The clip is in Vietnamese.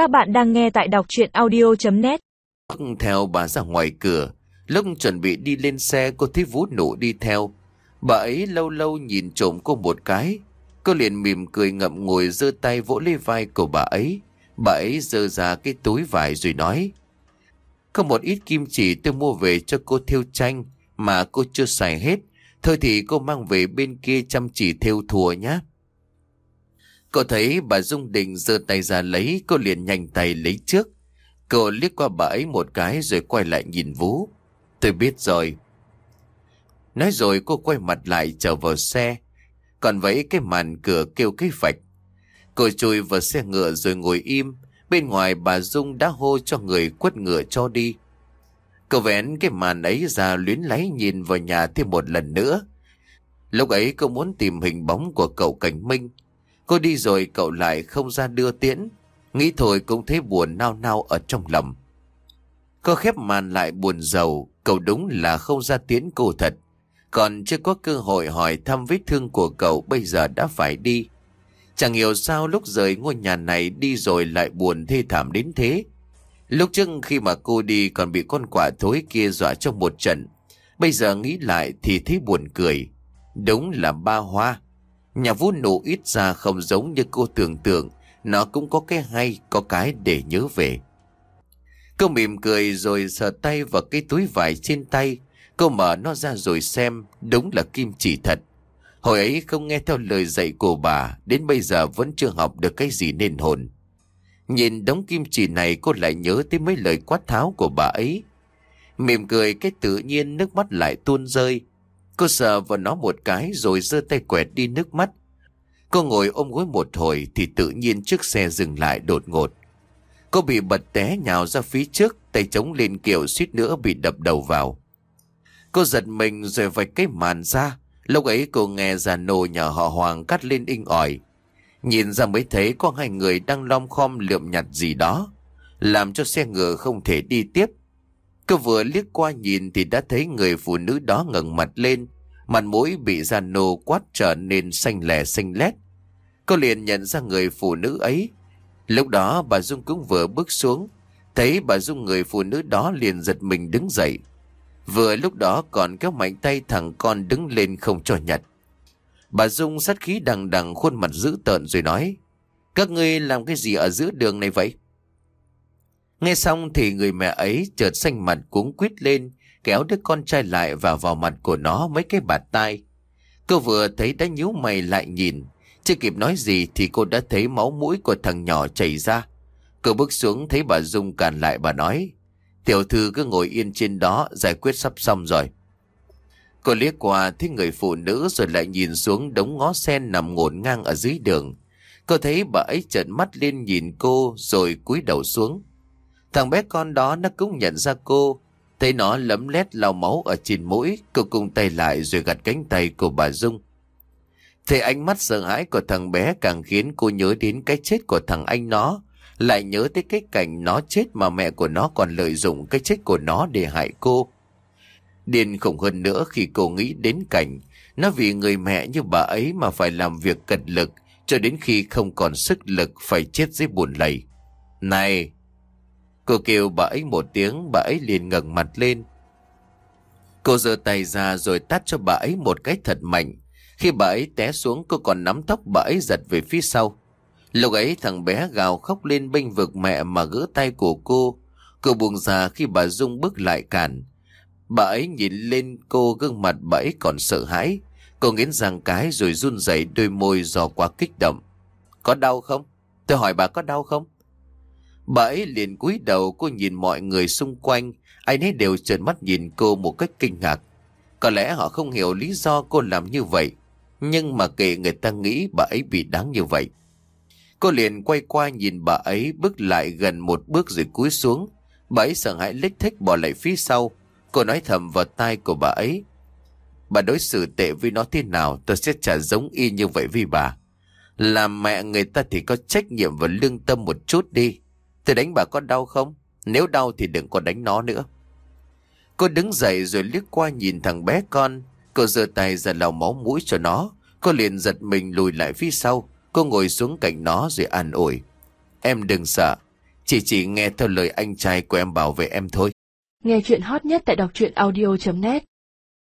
Các bạn đang nghe tại đọc chuyện audio.net Theo bà ra ngoài cửa, lúc chuẩn bị đi lên xe cô thấy Vũ nụ đi theo. Bà ấy lâu lâu nhìn trộm cô một cái. Cô liền mỉm cười ngậm ngùi giơ tay vỗ lấy vai của bà ấy. Bà ấy giơ ra cái túi vải rồi nói. Có một ít kim chỉ tôi mua về cho cô thiêu tranh mà cô chưa xài hết. Thôi thì cô mang về bên kia chăm chỉ thiêu thùa nhé. Cô thấy bà Dung đình giơ tay ra lấy, cô liền nhanh tay lấy trước. Cô liếc qua bà ấy một cái rồi quay lại nhìn Vũ. Tôi biết rồi. Nói rồi cô quay mặt lại trở vào xe. Còn vẫy cái màn cửa kêu cái vạch. Cô chui vào xe ngựa rồi ngồi im. Bên ngoài bà Dung đã hô cho người quất ngựa cho đi. Cô vén cái màn ấy ra luyến lấy nhìn vào nhà thêm một lần nữa. Lúc ấy cô muốn tìm hình bóng của cậu Cảnh Minh. Cô đi rồi cậu lại không ra đưa tiễn. Nghĩ thôi cũng thấy buồn nao nao ở trong lòng. Cô khép màn lại buồn giàu, cậu đúng là không ra tiễn cô thật. Còn chưa có cơ hội hỏi thăm vết thương của cậu bây giờ đã phải đi. Chẳng hiểu sao lúc rời ngôi nhà này đi rồi lại buồn thê thảm đến thế. Lúc trước khi mà cô đi còn bị con quả thối kia dọa trong một trận. Bây giờ nghĩ lại thì thấy buồn cười. Đúng là ba hoa. Nhà vũ nổ ít ra không giống như cô tưởng tượng. Nó cũng có cái hay, có cái để nhớ về. Cô mỉm cười rồi sờ tay vào cái túi vải trên tay. Cô mở nó ra rồi xem, đúng là kim chỉ thật. Hồi ấy không nghe theo lời dạy của bà, đến bây giờ vẫn chưa học được cái gì nên hồn. Nhìn đống kim chỉ này cô lại nhớ tới mấy lời quát tháo của bà ấy. Mỉm cười cái tự nhiên nước mắt lại tuôn rơi. Cô sờ vào nó một cái rồi giơ tay quẹt đi nước mắt. Cô ngồi ôm gối một hồi thì tự nhiên chiếc xe dừng lại đột ngột. Cô bị bật té nhào ra phía trước, tay chống lên kiểu suýt nữa bị đập đầu vào. Cô giật mình rồi vạch cái màn ra. Lúc ấy cô nghe già nô nhà họ Hoàng cắt lên inh ỏi. Nhìn ra mới thấy có hai người đang lom khom lượm nhặt gì đó. Làm cho xe ngựa không thể đi tiếp cứ vừa liếc qua nhìn thì đã thấy người phụ nữ đó ngẩng mặt lên. Mặt mũi bị da nô quát trở nên xanh lè xanh lét. Cô liền nhận ra người phụ nữ ấy. Lúc đó bà Dung cũng vừa bước xuống. Thấy bà Dung người phụ nữ đó liền giật mình đứng dậy. Vừa lúc đó còn kéo mạnh tay thằng con đứng lên không cho nhặt. Bà Dung sát khí đằng đằng khuôn mặt dữ tợn rồi nói. Các ngươi làm cái gì ở giữa đường này vậy? Nghe xong thì người mẹ ấy chợt xanh mặt cuống quýt lên, kéo đứa con trai lại và vào mặt của nó mấy cái bạt tai. Cô vừa thấy đã nhíu mày lại nhìn, chưa kịp nói gì thì cô đã thấy máu mũi của thằng nhỏ chảy ra. Cô bước xuống thấy bà Dung cản lại bà nói, tiểu thư cứ ngồi yên trên đó, giải quyết sắp xong rồi. Cô liếc qua thấy người phụ nữ rồi lại nhìn xuống đống ngó sen nằm ngổn ngang ở dưới đường. Cô thấy bà ấy trợn mắt lên nhìn cô rồi cúi đầu xuống. Thằng bé con đó nó cũng nhận ra cô. Thấy nó lấm lét lau máu ở trên mũi, cô cùng tay lại rồi gặt cánh tay của bà Dung. Thế ánh mắt sợ hãi của thằng bé càng khiến cô nhớ đến cái chết của thằng anh nó. Lại nhớ tới cái cảnh nó chết mà mẹ của nó còn lợi dụng cái chết của nó để hại cô. Điên khủng hơn nữa khi cô nghĩ đến cảnh nó vì người mẹ như bà ấy mà phải làm việc cật lực cho đến khi không còn sức lực phải chết dưới buồn lầy. Này! Cô kêu bà ấy một tiếng, bà ấy liền ngẩng mặt lên. Cô giơ tay ra rồi tát cho bà ấy một cái thật mạnh. Khi bà ấy té xuống cô còn nắm tóc bà ấy giật về phía sau. Lúc ấy thằng bé gào khóc lên bênh vực mẹ mà gỡ tay của cô. Cô buông ra khi bà Dung bước lại cản. Bà ấy nhìn lên cô gương mặt bà ấy còn sợ hãi. Cô nghiến răng cái rồi run rẩy đôi môi do quá kích động. Có đau không? Tôi hỏi bà có đau không? Bà ấy liền cúi đầu, cô nhìn mọi người xung quanh. Ai nấy đều trợn mắt nhìn cô một cách kinh ngạc. Có lẽ họ không hiểu lý do cô làm như vậy. Nhưng mà kệ người ta nghĩ bà ấy bị đáng như vậy. Cô liền quay qua nhìn bà ấy, bước lại gần một bước rồi cúi xuống. Bà ấy sợ hãi lích thích bỏ lại phía sau. Cô nói thầm vào tai của bà ấy. Bà đối xử tệ với nó thế nào, tôi sẽ trả giống y như vậy với bà. Làm mẹ người ta thì có trách nhiệm và lương tâm một chút đi. Tôi đánh bà có đau không? Nếu đau thì đừng có đánh nó nữa. Cô đứng dậy rồi liếc qua nhìn thằng bé con. Cô giơ tay ra lau máu mũi cho nó. Cô liền giật mình lùi lại phía sau. Cô ngồi xuống cạnh nó rồi an ủi. Em đừng sợ. Chị chỉ nghe theo lời anh trai của em bảo vệ em thôi Nghe chuyện hot nhất tại đọc truyện audio.net